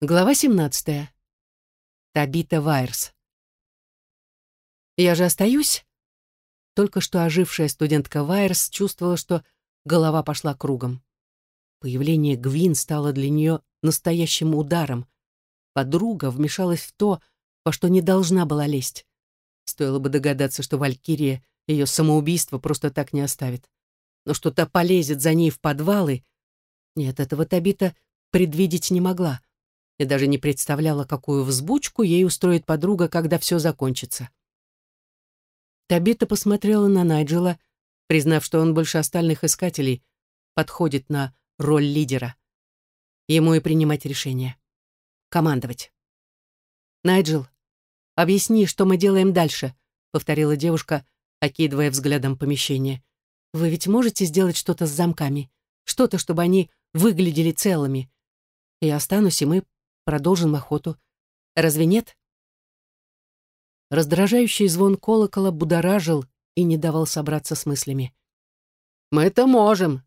Глава 17. Табита Вайерс. «Я же остаюсь?» Только что ожившая студентка Вайерс чувствовала, что голова пошла кругом. Появление Гвин стало для нее настоящим ударом. Подруга вмешалась в то, во что не должна была лезть. Стоило бы догадаться, что Валькирия ее самоубийство просто так не оставит. Но что то полезет за ней в подвалы... Нет, этого Табита предвидеть не могла и даже не представляла, какую взбучку ей устроит подруга, когда все закончится. Табита посмотрела на Найджела, признав, что он больше остальных искателей подходит на роль лидера. Ему и принимать решения. Командовать. «Найджел, объясни, что мы делаем дальше», — повторила девушка, окидывая взглядом помещение. «Вы ведь можете сделать что-то с замками? Что-то, чтобы они выглядели целыми? Я останусь, и мы продолжим охоту. Разве нет? Раздражающий звон колокола будоражил и не давал собраться с мыслями. «Мы это можем!»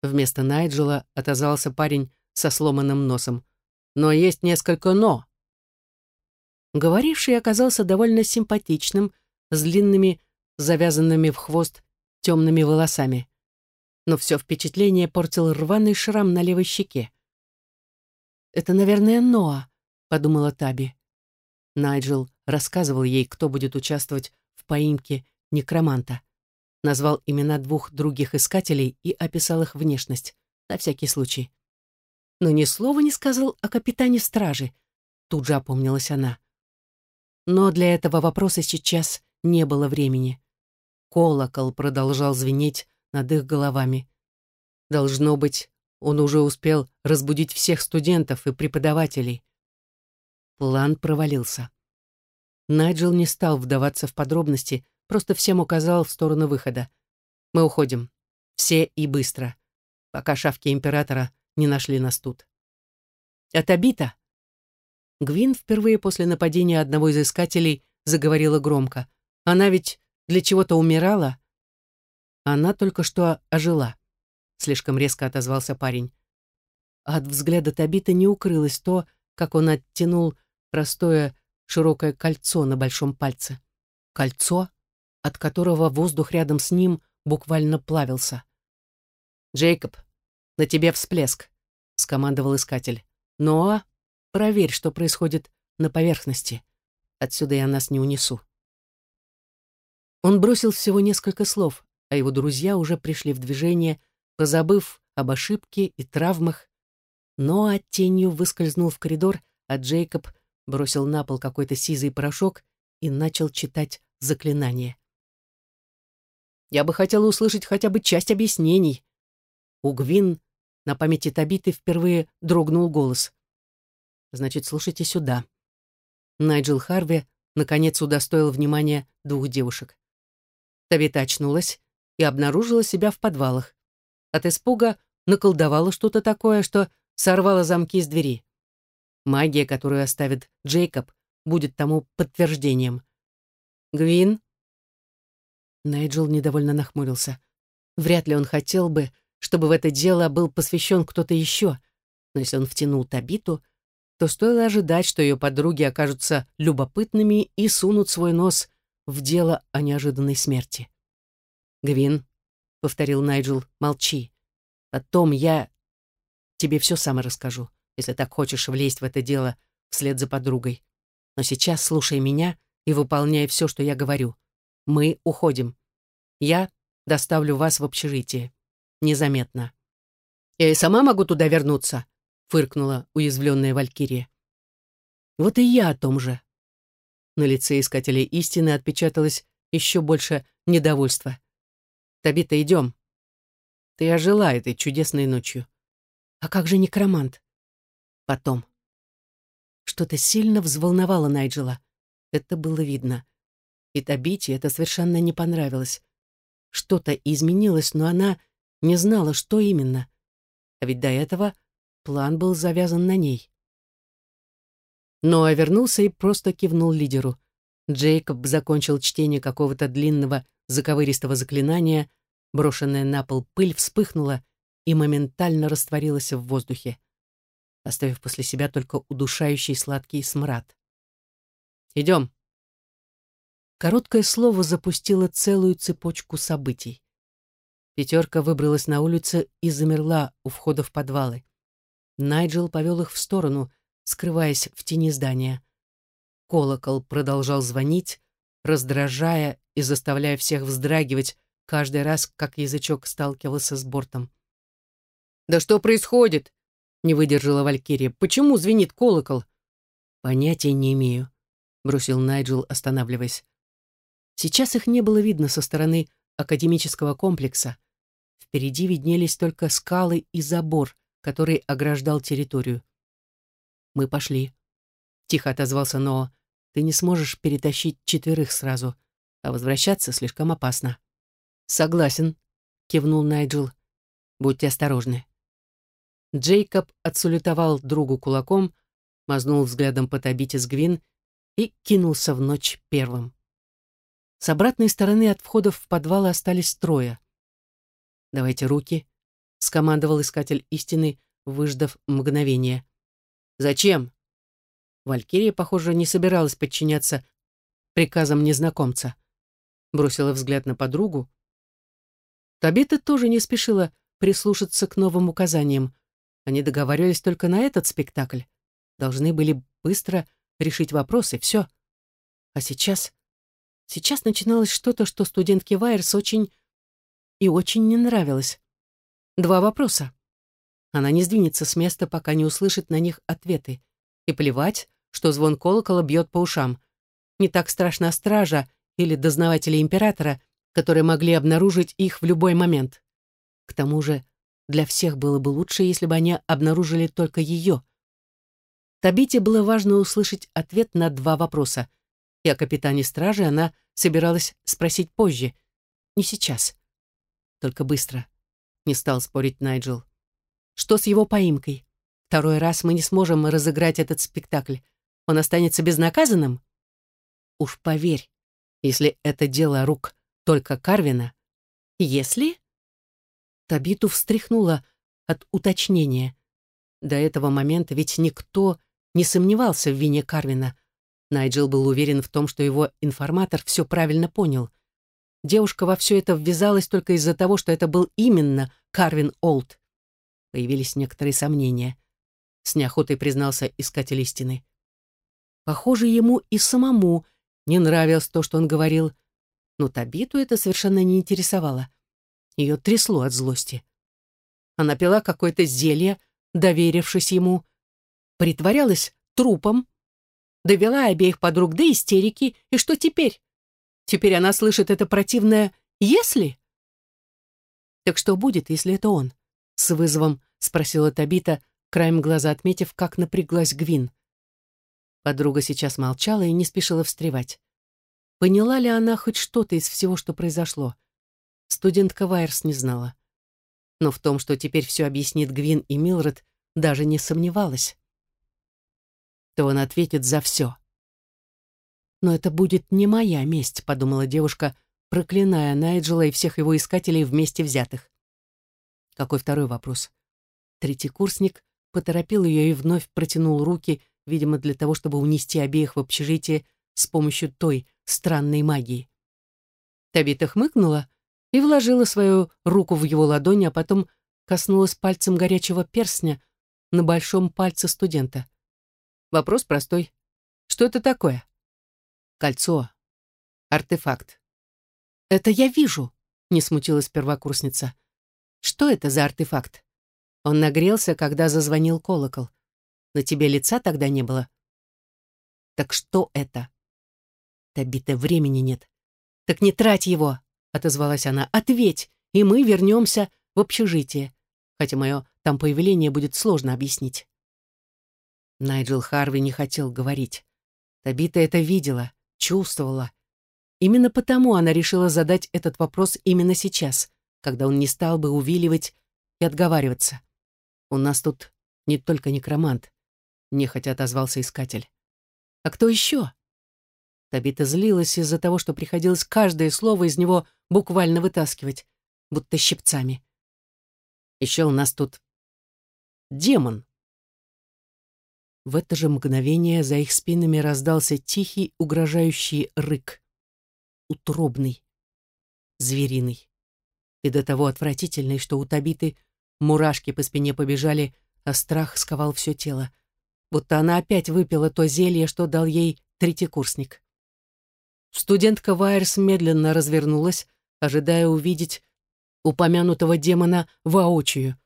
Вместо Найджела отозвался парень со сломанным носом. «Но есть несколько «но». Говоривший оказался довольно симпатичным, с длинными, завязанными в хвост темными волосами. Но все впечатление портил рваный шрам на левой щеке. «Это, наверное, Ноа», — подумала Таби. Найджел рассказывал ей, кто будет участвовать в поимке некроманта. Назвал имена двух других искателей и описал их внешность, на всякий случай. Но ни слова не сказал о капитане стражи, тут же опомнилась она. Но для этого вопроса сейчас не было времени. Колокол продолжал звенеть над их головами. Должно быть, он уже успел разбудить всех студентов и преподавателей. План провалился. Найджел не стал вдаваться в подробности, просто всем указал в сторону выхода. «Мы уходим. Все и быстро, пока шавки императора не нашли нас тут». «Это бита?» Гвин впервые после нападения одного из искателей заговорила громко. «Она ведь для чего-то умирала?» Она только что ожила слишком резко отозвался парень. От взгляда Табита не укрылось то, как он оттянул простое широкое кольцо на большом пальце. Кольцо, от которого воздух рядом с ним буквально плавился. «Джейкоб, на тебе всплеск», — скомандовал искатель. «Ноа, проверь, что происходит на поверхности. Отсюда я нас не унесу». Он бросил всего несколько слов, а его друзья уже пришли в движение — позабыв об ошибке и травмах. Но от тенью выскользнул в коридор, а Джейкоб бросил на пол какой-то сизый порошок и начал читать заклинание. «Я бы хотела услышать хотя бы часть объяснений». У Гвин на памяти Табиты впервые дрогнул голос. «Значит, слушайте сюда». Найджел Харви наконец удостоил внимания двух девушек. Табита очнулась и обнаружила себя в подвалах. От испуга наколдовала что-то такое, что сорвала замки с двери. Магия, которую оставит Джейкоб, будет тому подтверждением. «Гвин?» Найджел недовольно нахмурился. Вряд ли он хотел бы, чтобы в это дело был посвящен кто-то еще, но если он втянул Табиту, то стоило ожидать, что ее подруги окажутся любопытными и сунут свой нос в дело о неожиданной смерти. «Гвин, повторил Найджел, молчи. Потом я тебе все сам расскажу, если так хочешь влезть в это дело вслед за подругой. Но сейчас слушай меня и выполняй все, что я говорю. Мы уходим. Я доставлю вас в общежитие. Незаметно. Я и сама могу туда вернуться, фыркнула уязвленная Валькирия. Вот и я о том же. На лице искателя истины отпечаталось еще больше недовольства. Табита, идем. Ты ожила этой чудесной ночью. А как же некромант? Потом. Что-то сильно взволновало Найджела. Это было видно. И Табите это совершенно не понравилось. Что-то изменилось, но она не знала, что именно. А ведь до этого план был завязан на ней. Ноа вернулся и просто кивнул лидеру. Джейкоб закончил чтение какого-то длинного заковыристого заклинания, брошенная на пол пыль вспыхнула и моментально растворилась в воздухе. оставив после себя только удушающий сладкий смрад. «Идем». Короткое слово запустило целую цепочку событий. Пятерка выбралась на улицу и замерла у входа в подвалы. Найджел повел их в сторону, скрываясь в тени здания. Колокол продолжал звонить, раздражая и заставляя всех вздрагивать каждый раз, как язычок сталкивался с бортом. «Да что происходит?» — не выдержала Валькирия. «Почему звенит колокол?» «Понятия не имею», — бросил Найджел, останавливаясь. Сейчас их не было видно со стороны академического комплекса. Впереди виднелись только скалы и забор, который ограждал территорию. «Мы пошли», — тихо отозвался Ноа. «Ты не сможешь перетащить четверых сразу, а возвращаться слишком опасно». «Согласен», — кивнул Найджел. «Будьте осторожны». Джейкоб отсулетовал другу кулаком, мазнул взглядом по Табите с Гвин и кинулся в ночь первым. С обратной стороны от входов в подвал остались трое. «Давайте руки», — скомандовал искатель истины, выждав мгновение. «Зачем?» Валькирия, похоже, не собиралась подчиняться приказам незнакомца. Бросила взгляд на подругу. Табита тоже не спешила прислушаться к новым указаниям. Они договаривались только на этот спектакль. Должны были быстро решить вопрос, и все. А сейчас... Сейчас начиналось что-то, что студентке Вайерс очень и очень не нравилось. Два вопроса. Она не сдвинется с места, пока не услышит на них ответы. И плевать, что звон колокола бьет по ушам. Не так страшна стража или дознаватели императора, которые могли обнаружить их в любой момент. К тому же для всех было бы лучше, если бы они обнаружили только ее. Табите было важно услышать ответ на два вопроса. И о капитане стражи она собиралась спросить позже. Не сейчас. Только быстро. Не стал спорить Найджел. Что с его поимкой? Второй раз мы не сможем разыграть этот спектакль. Он останется безнаказанным? Уж поверь, если это дело рук только Карвина. Если? Табиту встряхнула от уточнения. До этого момента ведь никто не сомневался в вине Карвина. Найджел был уверен в том, что его информатор все правильно понял. Девушка во все это ввязалась только из-за того, что это был именно Карвин Олд. Появились некоторые сомнения. С неохотой признался искатель истины. Похоже, ему и самому не нравилось то, что он говорил, но Табиту это совершенно не интересовало. Ее трясло от злости. Она пила какое-то зелье, доверившись ему, притворялась трупом, довела обеих подруг до истерики, и что теперь? Теперь она слышит это противное «если». «Так что будет, если это он?» — с вызовом спросила Табита, краем глаза отметив, как напряглась Гвин. Подруга сейчас молчала и не спешила встревать. Поняла ли она хоть что-то из всего, что произошло? Студентка Вайерс не знала. Но в том, что теперь все объяснит Гвин и Милред, даже не сомневалась. То он ответит за все. «Но это будет не моя месть», — подумала девушка, проклиная Найджела и всех его искателей вместе взятых. Какой второй вопрос? Третий курсник поторопил ее и вновь протянул руки, видимо, для того, чтобы унести обеих в общежитие с помощью той странной магии. Табита хмыкнула, и вложила свою руку в его ладонь, а потом коснулась пальцем горячего перстня на большом пальце студента. Вопрос простой. Что это такое? Кольцо. Артефакт. Это я вижу, не смутилась первокурсница. Что это за артефакт? Он нагрелся, когда зазвонил колокол. На тебе лица тогда не было. Так что это? Табита времени нет. Так не трать его, — отозвалась она. «Ответь, и мы вернемся в общежитие, хотя мое там появление будет сложно объяснить». Найджел Харви не хотел говорить. Табита это видела, чувствовала. Именно потому она решила задать этот вопрос именно сейчас, когда он не стал бы увиливать и отговариваться. «У нас тут не только некромант», — нехотя отозвался искатель. «А кто еще?» Табита злилась из-за того, что приходилось каждое слово из него буквально вытаскивать, будто щипцами. Еще у нас тут демон. В это же мгновение за их спинами раздался тихий, угрожающий рык. Утробный, звериный. И до того отвратительный, что у Табиты мурашки по спине побежали, а страх сковал все тело. Будто она опять выпила то зелье, что дал ей третьекурсник. Студентка Вайерс медленно развернулась, ожидая увидеть упомянутого демона воочию.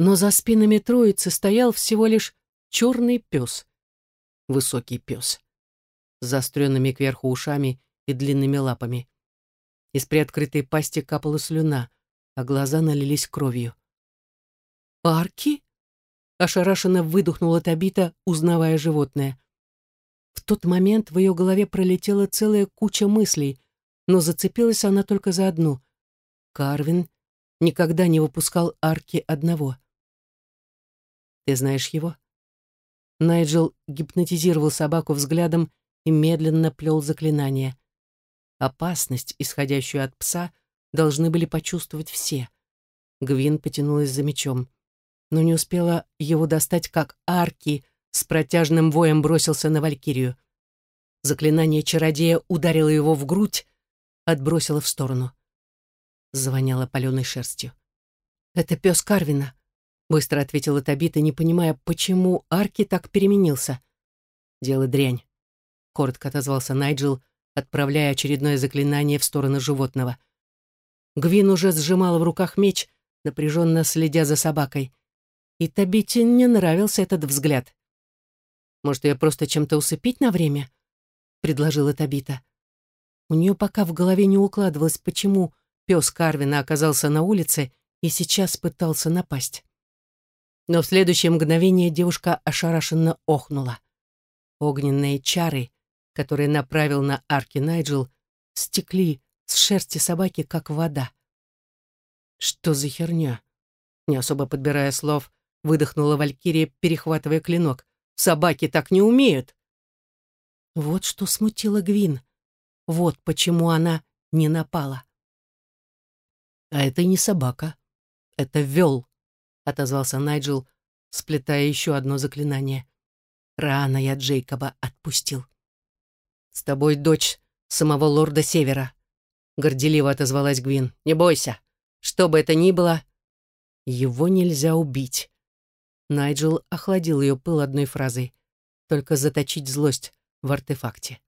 Но за спинами троицы стоял всего лишь черный пес. Высокий пес. С заостренными кверху ушами и длинными лапами. Из приоткрытой пасти капала слюна, а глаза налились кровью. «Арки?» — ошарашенно выдохнула Табита, узнавая животное. В тот момент в ее голове пролетела целая куча мыслей, но зацепилась она только за одну. Карвин никогда не выпускал Арки одного. «Ты знаешь его?» Найджел гипнотизировал собаку взглядом и медленно плел заклинание. Опасность, исходящую от пса, должны были почувствовать все. Гвин потянулась за мечом, но не успела его достать, как арки с протяжным воем бросился на Валькирию. Заклинание чародея ударило его в грудь, отбросило в сторону. Звоняло паленой шерстью. «Это пес Карвина», Быстро ответила Табита, не понимая, почему Арки так переменился. «Дело дрянь», — коротко отозвался Найджел, отправляя очередное заклинание в сторону животного. Гвин уже сжимал в руках меч, напряженно следя за собакой. И Табите не нравился этот взгляд. «Может, ее просто чем-то усыпить на время?» — предложила Табита. У нее пока в голове не укладывалось, почему пес Карвина оказался на улице и сейчас пытался напасть. Но в следующее мгновение девушка ошарашенно охнула. Огненные чары, которые направил на арки Найджел, стекли с шерсти собаки, как вода. «Что за херня?» Не особо подбирая слов, выдохнула Валькирия, перехватывая клинок. «Собаки так не умеют!» Вот что смутило Гвин. Вот почему она не напала. «А это не собака. Это вел», отозвался Найджел, сплетая еще одно заклинание. Рано я Джейкоба отпустил. «С тобой дочь самого лорда Севера», — горделиво отозвалась Гвин. «Не бойся, что бы это ни было, его нельзя убить». Найджел охладил ее пыл одной фразой. «Только заточить злость в артефакте».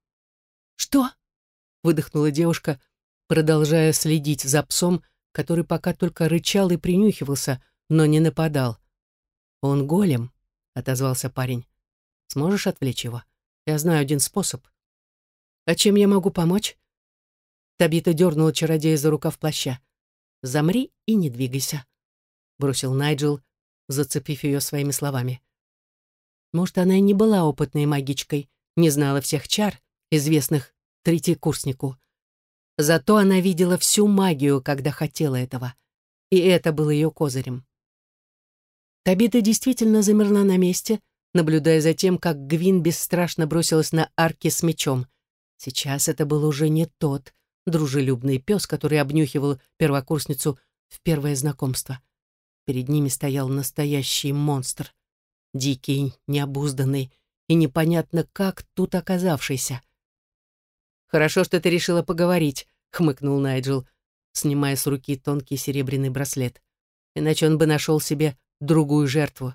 «Что?» — выдохнула девушка, продолжая следить за псом, который пока только рычал и принюхивался, но не нападал. «Он голем», — отозвался парень. «Сможешь отвлечь его? Я знаю один способ». «А чем я могу помочь?» Табита дернула чародея за рукав плаща. «Замри и не двигайся», — бросил Найджел, зацепив ее своими словами. Может, она и не была опытной магичкой, не знала всех чар, известных третьекурснику. Зато она видела всю магию, когда хотела этого. И это было ее козырем. Табита действительно замерла на месте, наблюдая за тем, как Гвин бесстрашно бросилась на арки с мечом. Сейчас это был уже не тот дружелюбный пес, который обнюхивал первокурсницу в первое знакомство. Перед ними стоял настоящий монстр. Дикий, необузданный и непонятно как тут оказавшийся. «Хорошо, что ты решила поговорить», — хмыкнул Найджел, снимая с руки тонкий серебряный браслет. «Иначе он бы нашел себе другую жертву.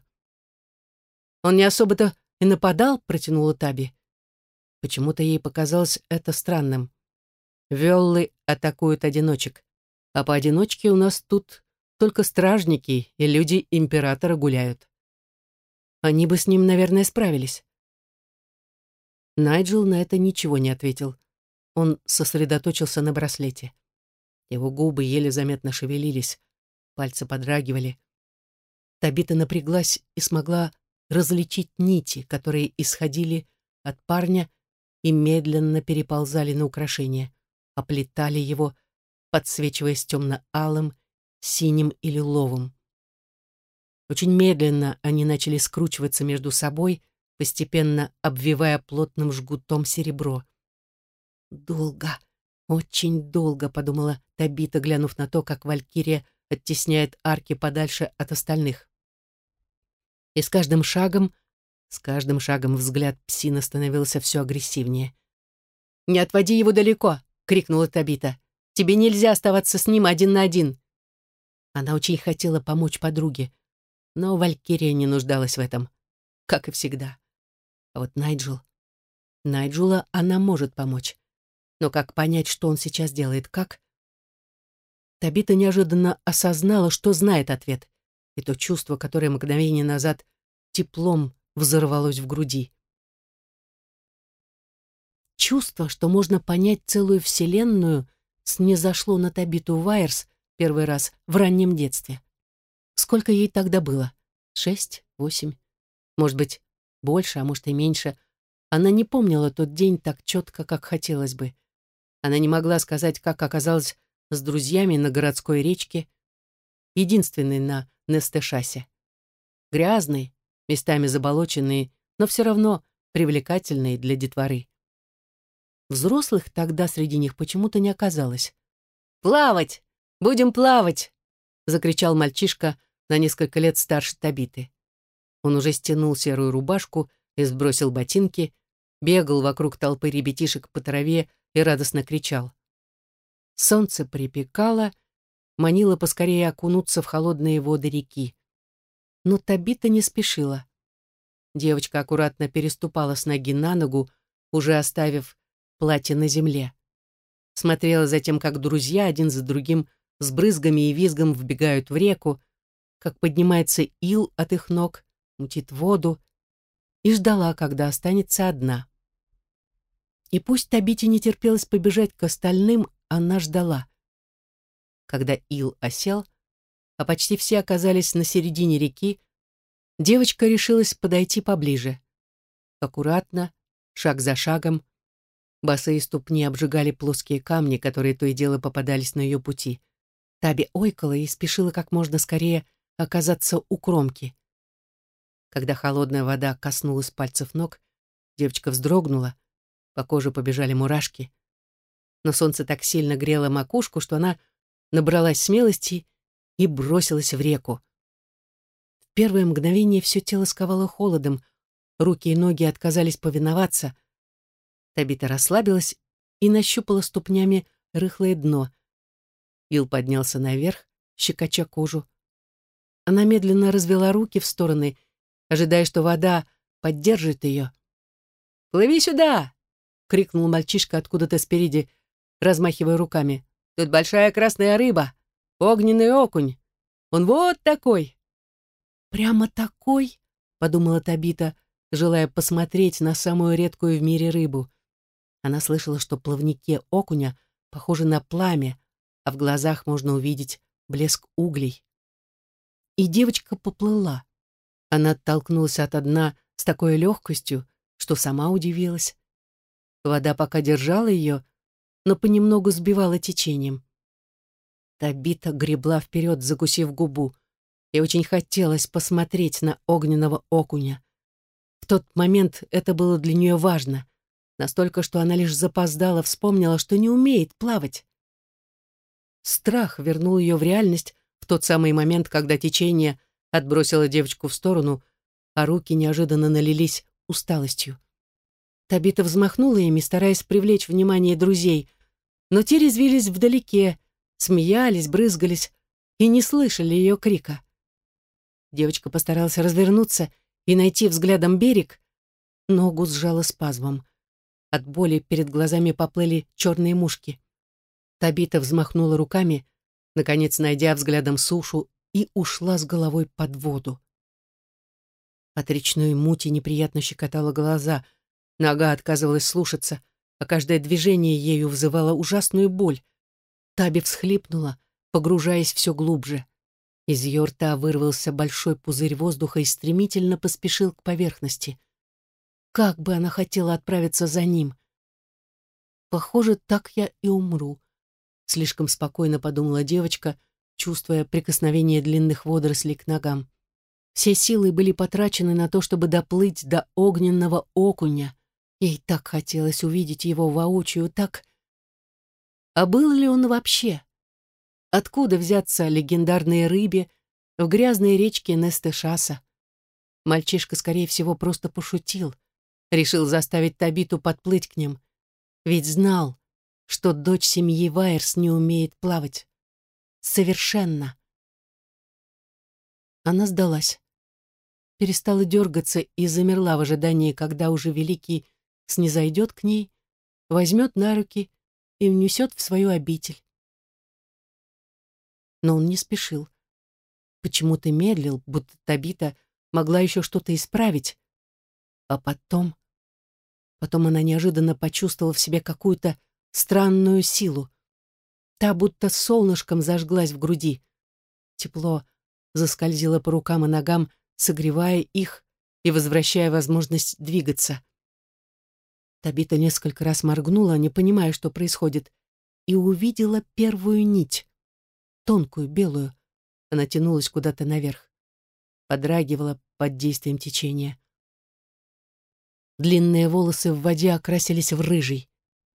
«Он не особо-то и нападал», — протянула Таби. Почему-то ей показалось это странным. Веллы атакуют одиночек, а поодиночке у нас тут только стражники и люди императора гуляют. Они бы с ним, наверное, справились. Найджел на это ничего не ответил. Он сосредоточился на браслете. Его губы еле заметно шевелились, пальцы подрагивали. Табита напряглась и смогла различить нити, которые исходили от парня и медленно переползали на украшение, оплетали его, подсвечиваясь темно-алым, синим и лиловым. Очень медленно они начали скручиваться между собой, постепенно обвивая плотным жгутом серебро. «Долго, очень долго», — подумала Табита, глянув на то, как Валькирия оттесняет арки подальше от остальных и с каждым шагом С каждым шагом взгляд псина становился все агрессивнее. «Не отводи его далеко!» — крикнула Табита. «Тебе нельзя оставаться с ним один на один!» Она очень хотела помочь подруге, но Валькирия не нуждалась в этом, как и всегда. А вот Найджел... Найджела она может помочь. Но как понять, что он сейчас делает, как? Табита неожиданно осознала, что знает ответ, и то чувство, которое мгновение назад теплом взорвалось в груди. Чувство, что можно понять целую вселенную, снизошло на Табиту Вайерс первый раз в раннем детстве. Сколько ей тогда было? Шесть? Восемь? Может быть, больше, а может и меньше. Она не помнила тот день так четко, как хотелось бы. Она не могла сказать, как оказалась с друзьями на городской речке, единственной на Нестешасе. Грязный, местами заболоченный, но все равно привлекательный для детворы. Взрослых тогда среди них почему-то не оказалось. «Плавать! Будем плавать!» — закричал мальчишка на несколько лет старше Табиты. Он уже стянул серую рубашку и сбросил ботинки, бегал вокруг толпы ребятишек по траве и радостно кричал. Солнце припекало, манило поскорее окунуться в холодные воды реки. Но Табита не спешила. Девочка аккуратно переступала с ноги на ногу, уже оставив платье на земле. Смотрела за тем, как друзья один за другим с брызгами и визгом вбегают в реку, как поднимается ил от их ног, мутит воду, и ждала, когда останется одна. И пусть Табите не терпелось побежать к остальным, она ждала. Когда ил осел, а почти все оказались на середине реки, девочка решилась подойти поближе. Аккуратно, шаг за шагом, босые ступни обжигали плоские камни, которые то и дело попадались на ее пути. Таби ойкала и спешила как можно скорее оказаться у кромки. Когда холодная вода коснулась пальцев ног, девочка вздрогнула, по коже побежали мурашки. Но солнце так сильно грело макушку, что она набралась смелости и бросилась в реку. В первое мгновение все тело сковало холодом, руки и ноги отказались повиноваться. Табита расслабилась и нащупала ступнями рыхлое дно. Ил поднялся наверх, щекоча кожу. Она медленно развела руки в стороны, ожидая, что вода поддержит ее. «Плыви сюда!» — крикнул мальчишка откуда-то спереди, размахивая руками. «Тут большая красная рыба, огненный окунь. Он вот такой!» «Прямо такой?» — подумала Табита, желая посмотреть на самую редкую в мире рыбу. Она слышала, что плавники окуня похожи на пламя, а в глазах можно увидеть блеск углей. И девочка поплыла. Она оттолкнулась от дна с такой легкостью, что сама удивилась. Вода пока держала ее, но понемногу сбивала течением. Табита гребла вперед, закусив губу, и очень хотелось посмотреть на огненного окуня. В тот момент это было для нее важно, настолько, что она лишь запоздала вспомнила, что не умеет плавать. Страх вернул ее в реальность в тот самый момент, когда течение отбросила девочку в сторону, а руки неожиданно налились усталостью. Табита взмахнула ими, стараясь привлечь внимание друзей, но те резвились вдалеке, смеялись, брызгались и не слышали ее крика. Девочка постаралась развернуться и найти взглядом берег, ногу сжала спазмом. От боли перед глазами поплыли черные мушки. Табита взмахнула руками, наконец найдя взглядом сушу и ушла с головой под воду. От речной мути неприятно щекотала глаза, нога отказывалась слушаться, а каждое движение ею вызывало ужасную боль. Таби всхлипнула, погружаясь все глубже. Из ее рта вырвался большой пузырь воздуха и стремительно поспешил к поверхности. Как бы она хотела отправиться за ним! Похоже, так я и умру. Слишком спокойно подумала девочка — чувствуя прикосновение длинных водорослей к ногам. Все силы были потрачены на то, чтобы доплыть до огненного окуня. Ей так хотелось увидеть его воочию, так... А был ли он вообще? Откуда взяться легендарной рыбе в грязной речке Нестешаса? Мальчишка, скорее всего, просто пошутил. Решил заставить Табиту подплыть к ним. Ведь знал, что дочь семьи Вайерс не умеет плавать. Совершенно. Она сдалась. Перестала дергаться и замерла в ожидании, когда уже Великий снизойдет к ней, возьмет на руки и внесет в свою обитель. Но он не спешил. Почему-то медлил, будто Табита могла еще что-то исправить. А потом... Потом она неожиданно почувствовала в себе какую-то странную силу. Та будто солнышком зажглась в груди. Тепло заскользило по рукам и ногам, согревая их и возвращая возможность двигаться. Табита несколько раз моргнула, не понимая, что происходит, и увидела первую нить, тонкую, белую. Она тянулась куда-то наверх, подрагивала под действием течения. Длинные волосы в воде окрасились в рыжий.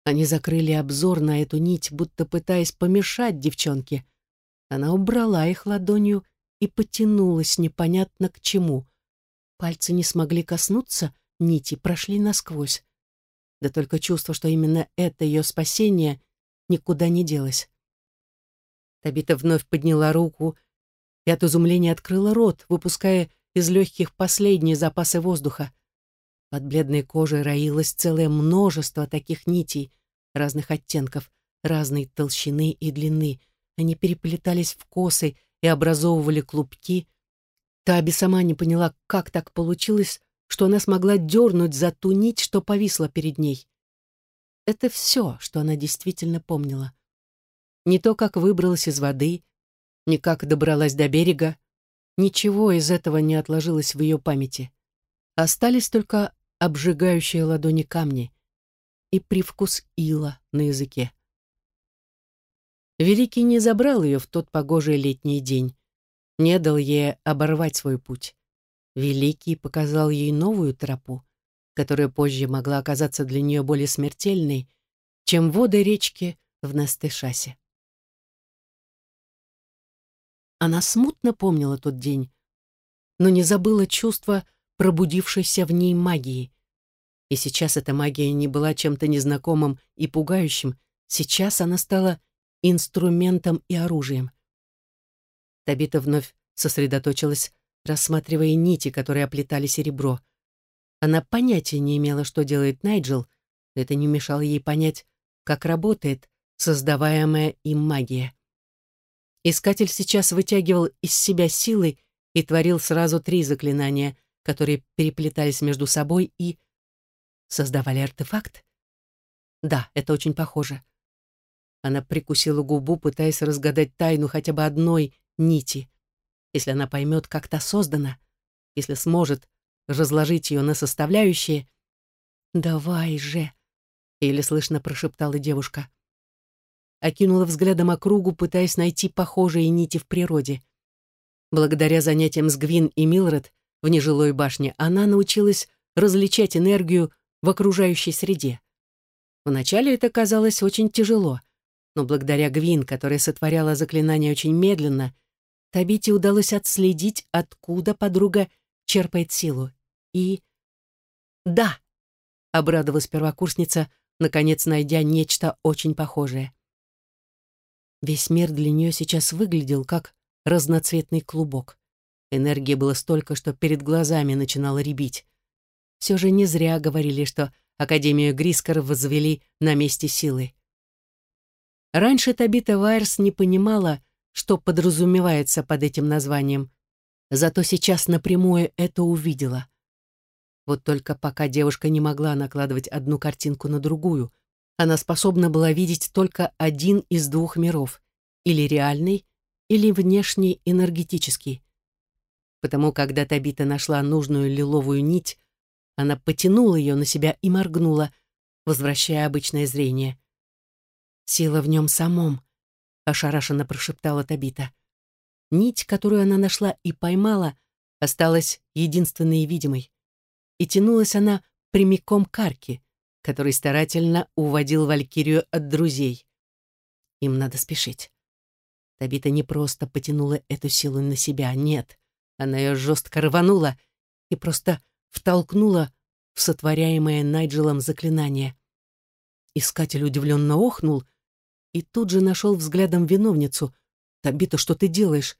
Они закрыли обзор на эту нить, будто пытаясь помешать девчонке. Она убрала их ладонью и потянулась непонятно к чему. Пальцы не смогли коснуться нити, прошли насквозь. Да только чувство, что именно это ее спасение, никуда не делось. Табита вновь подняла руку и от изумления открыла рот, выпуская из легких последние запасы воздуха. Под бледной кожей роилось целое множество таких нитей, разных оттенков, разной толщины и длины. Они переплетались в косы и образовывали клубки. Таби сама не поняла, как так получилось, что она смогла дернуть за ту нить, что повисла перед ней. Это все, что она действительно помнила. Не то, как выбралась из воды, не как добралась до берега. Ничего из этого не отложилось в ее памяти. Остались только обжигающие ладони камни и привкус ила на языке. Великий не забрал ее в тот погожий летний день, не дал ей оборвать свой путь. Великий показал ей новую тропу, которая позже могла оказаться для нее более смертельной, чем воды речки в Настышасе. Она смутно помнила тот день, но не забыла чувство пробудившейся в ней магии. И сейчас эта магия не была чем-то незнакомым и пугающим, сейчас она стала инструментом и оружием. Табита вновь сосредоточилась, рассматривая нити, которые оплетали серебро. Она понятия не имела, что делает Найджел, но это не мешало ей понять, как работает создаваемая им магия. Искатель сейчас вытягивал из себя силы и творил сразу три заклинания, которые переплетались между собой и... создавали артефакт? Да, это очень похоже. Она прикусила губу, пытаясь разгадать тайну хотя бы одной нити. Если она поймет, как та создана, если сможет разложить ее на составляющие... «Давай же!» — еле слышно прошептала девушка. Окинула взглядом округу, пытаясь найти похожие нити в природе. Благодаря занятиям с Гвин и Милред в нежилой башне, она научилась различать энергию в окружающей среде. Вначале это казалось очень тяжело, но благодаря Гвин, которая сотворяла заклинания очень медленно, Табите удалось отследить, откуда подруга черпает силу. И... «Да!» — обрадовалась первокурсница, наконец найдя нечто очень похожее. Весь мир для нее сейчас выглядел как разноцветный клубок. Энергии было столько, что перед глазами начинало рябить. Все же не зря говорили, что Академию Грискор возвели на месте силы. Раньше Табита Вайерс не понимала, что подразумевается под этим названием, зато сейчас напрямую это увидела. Вот только пока девушка не могла накладывать одну картинку на другую, она способна была видеть только один из двух миров, или реальный, или внешний энергетический потому когда Табита нашла нужную лиловую нить, она потянула ее на себя и моргнула, возвращая обычное зрение. «Сила в нем самом», — ошарашенно прошептала Табита. Нить, которую она нашла и поймала, осталась единственной видимой. И тянулась она прямиком к арке, который старательно уводил Валькирию от друзей. Им надо спешить. Табита не просто потянула эту силу на себя, нет. Она ее жестко рванула, и просто втолкнула в сотворяемое Найджелом заклинание. Искатель удивленно охнул и тут же нашел взглядом виновницу. «Табита, что ты делаешь?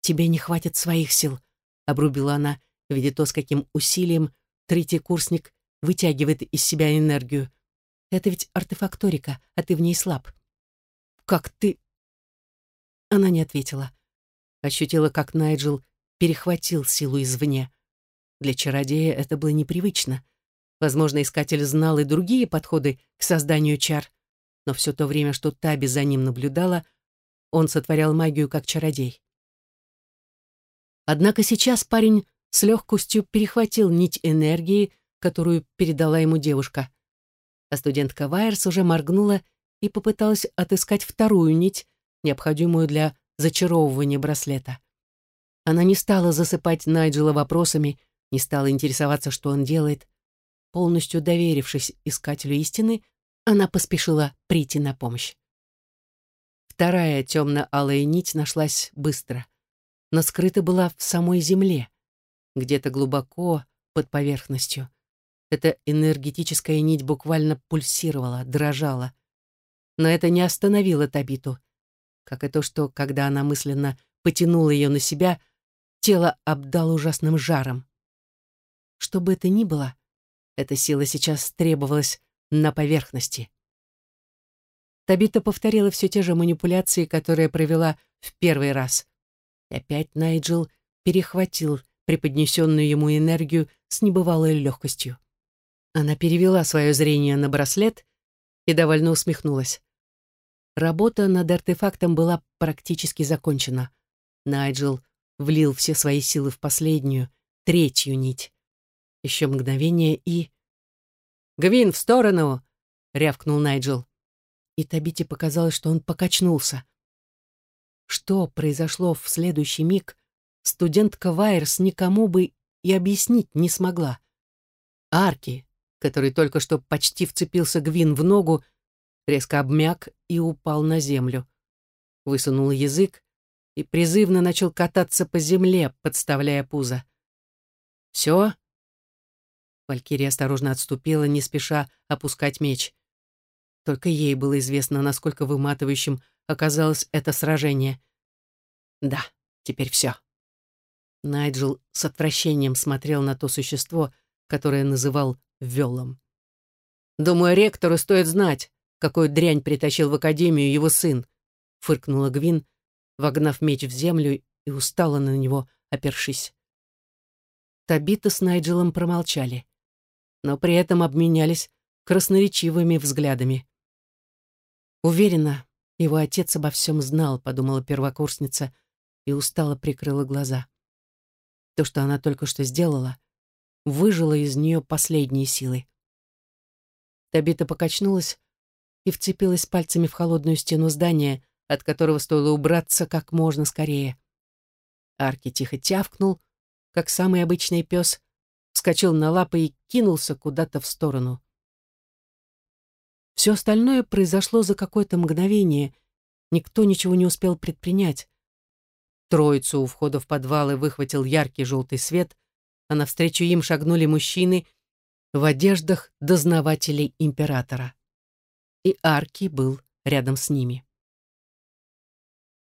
Тебе не хватит своих сил», — обрубила она, видя то, с каким усилием третий курсник вытягивает из себя энергию. «Это ведь артефакторика, а ты в ней слаб». «Как ты...» Она не ответила. Ощутила, как Найджел перехватил силу извне. Для чародея это было непривычно. Возможно, искатель знал и другие подходы к созданию чар, но все то время, что Таби за ним наблюдала, он сотворял магию как чародей. Однако сейчас парень с легкостью перехватил нить энергии, которую передала ему девушка. А студентка Вайерс уже моргнула и попыталась отыскать вторую нить, необходимую для зачаровывания браслета. Она не стала засыпать Найджела вопросами, не стала интересоваться, что он делает. Полностью доверившись искателю истины, она поспешила прийти на помощь. Вторая темно-алая нить нашлась быстро, но скрыта была в самой земле, где-то глубоко под поверхностью. Эта энергетическая нить буквально пульсировала, дрожала. Но это не остановило Табиту, как и то, что, когда она мысленно потянула ее на себя, тело обдало ужасным жаром. Что бы это ни было, эта сила сейчас требовалась на поверхности. Табита повторила все те же манипуляции, которые провела в первый раз. И опять Найджел перехватил преподнесенную ему энергию с небывалой легкостью. Она перевела свое зрение на браслет и довольно усмехнулась. Работа над артефактом была практически закончена. Найджел влил все свои силы в последнюю, третью нить. Еще мгновение и... «Гвин, в сторону!» — рявкнул Найджел. И Табите показалось, что он покачнулся. Что произошло в следующий миг, студентка Вайерс никому бы и объяснить не смогла. Арки, который только что почти вцепился Гвин в ногу, резко обмяк и упал на землю. Высунул язык и призывно начал кататься по земле, подставляя пузо. «Все?» Валькирия осторожно отступила, не спеша опускать меч. Только ей было известно, насколько выматывающим оказалось это сражение. Да, теперь все. Найджел с отвращением смотрел на то существо, которое называл Велом. «Думаю, ректору стоит знать, какую дрянь притащил в академию его сын», — фыркнула Гвин, вогнав меч в землю и устала на него, опершись. Табита с Найджелом промолчали но при этом обменялись красноречивыми взглядами. «Уверена, его отец обо всем знал», — подумала первокурсница и устало прикрыла глаза. То, что она только что сделала, выжило из нее последние силы. Табита покачнулась и вцепилась пальцами в холодную стену здания, от которого стоило убраться как можно скорее. Арки тихо тявкнул, как самый обычный пес, вскочил на лапы и кинулся куда-то в сторону. Все остальное произошло за какое-то мгновение. Никто ничего не успел предпринять. Троицу у входа в подвалы выхватил яркий желтый свет, а навстречу им шагнули мужчины в одеждах дознавателей императора. И Арки был рядом с ними.